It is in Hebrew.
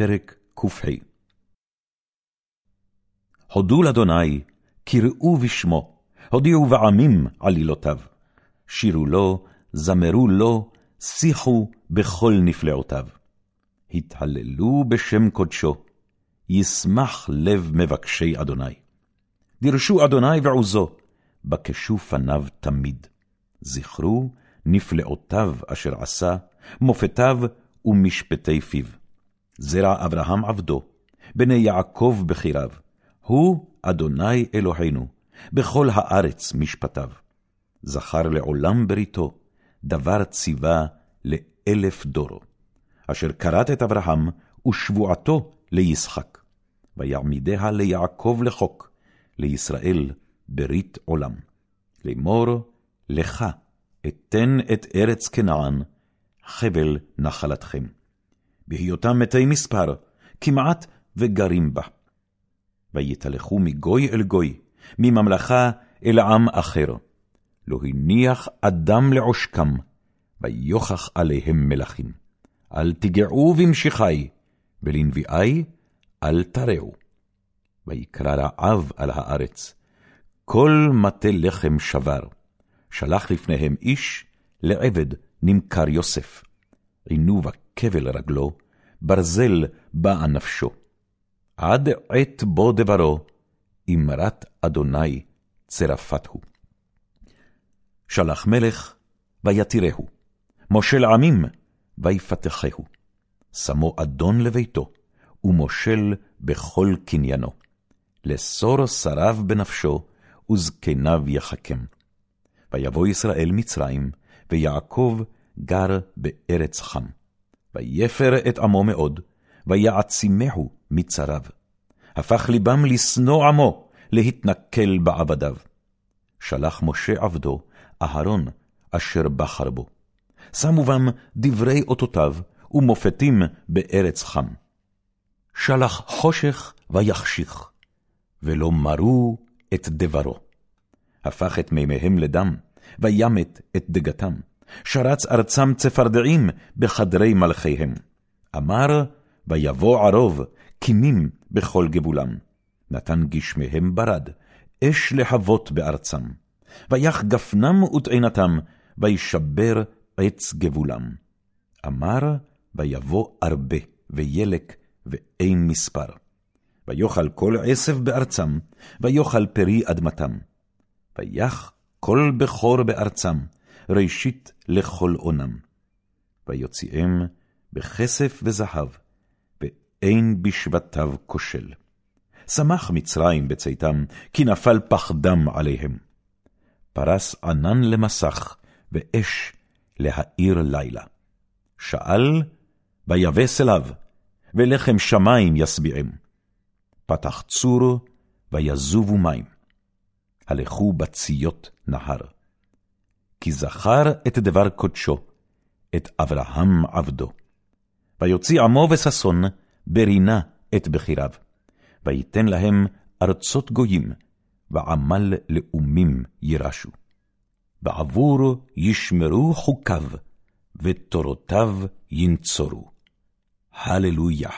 פרק קה הודו לאדוני, קראו בשמו, הודיעו בעמים עלילותיו. שירו לו, זמרו לו, שיחו בכל נפלאותיו. התהללו בשם קודשו, ישמח לב מבקשי אדוני. דרשו אדוני ועוזו, בקשו פניו תמיד. זכרו נפלאותיו אשר עשה, מופתיו ומשפטי פיו. זרע אברהם עבדו, בני יעקב בחיריו. הוא אדוני אלוהינו, בכל הארץ משפטיו. זכר לעולם בריתו, דבר ציווה לאלף דורו. אשר כרת את אברהם, ושבועתו לישחק. ויעמידיה ליעקב לחוק, לישראל ברית עולם. לאמור, לך אתן את ארץ כנען, חבל נחלתכם. בהיותם מתי מספר, כמעט וגרים בה. ויתהלכו מגוי אל גוי, מממלכה אל עם אחר. לא הניח אדם לעושקם, ויוכח עליהם מלכים. אל תגעו במשיחי, ולנביאי אל תרעו. ויקרא רעב על הארץ, כל מטה לחם שבר. שלח לפניהם איש, לעבד נמכר יוסף. עינו בכבל רגלו, ברזל באה נפשו. עד עת בו דברו, אמרת אדוני צרפת הוא. שלח מלך, ויתירהו, מושל עמים, ויפתחהו. שמו אדון לביתו, ומושל בכל קניינו. לסור שריו בנפשו, וזקניו יחכם. ויבוא ישראל מצרים, ויעקב גר בארץ חם. ויפר את עמו מאוד, ויעצימהו מצריו. הפך ליבם לשנוא עמו, להתנכל בעבדיו. שלח משה עבדו, אהרון, אשר בחר בו. שמו בם דברי אותותיו, ומופתים בארץ חם. שלח חושך ויחשיך, ולא מרו את דברו. הפך את מימיהם לדם, וימת את דגתם. שרץ ארצם צפרדעים בחדרי מלכיהם. אמר, ויבוא ערוב, קימים בכל גבולם. נתן גשמיהם ברד, אש להבות בארצם. ויח גפנם וטעינתם, וישבר עץ גבולם. אמר, ויבוא ארבה, וילק, ואין מספר. ויאכל כל עשב בארצם, ויאכל פרי אדמתם. ויח כל בכור בארצם, ראשית לכל עונם. ויוציאם בכסף וזהב, ואין בשבטיו כושל. שמח מצרים בצאתם, כי נפל פחדם עליהם. פרס ענן למסך, ואש להאיר לילה. שאל, ויבס אליו, ולחם שמים ישביעם. פתח צור, ויזובו מים. הלכו בציות נהר. כי זכר את דבר קודשו, את אברהם עבדו. ויוציא עמו וששון, ברינה את בחיריו. ויתן להם ארצות גויים, ועמל לאומים יירשו. בעבור ישמרו חוקיו, ותורותיו ינצורו. הללויה.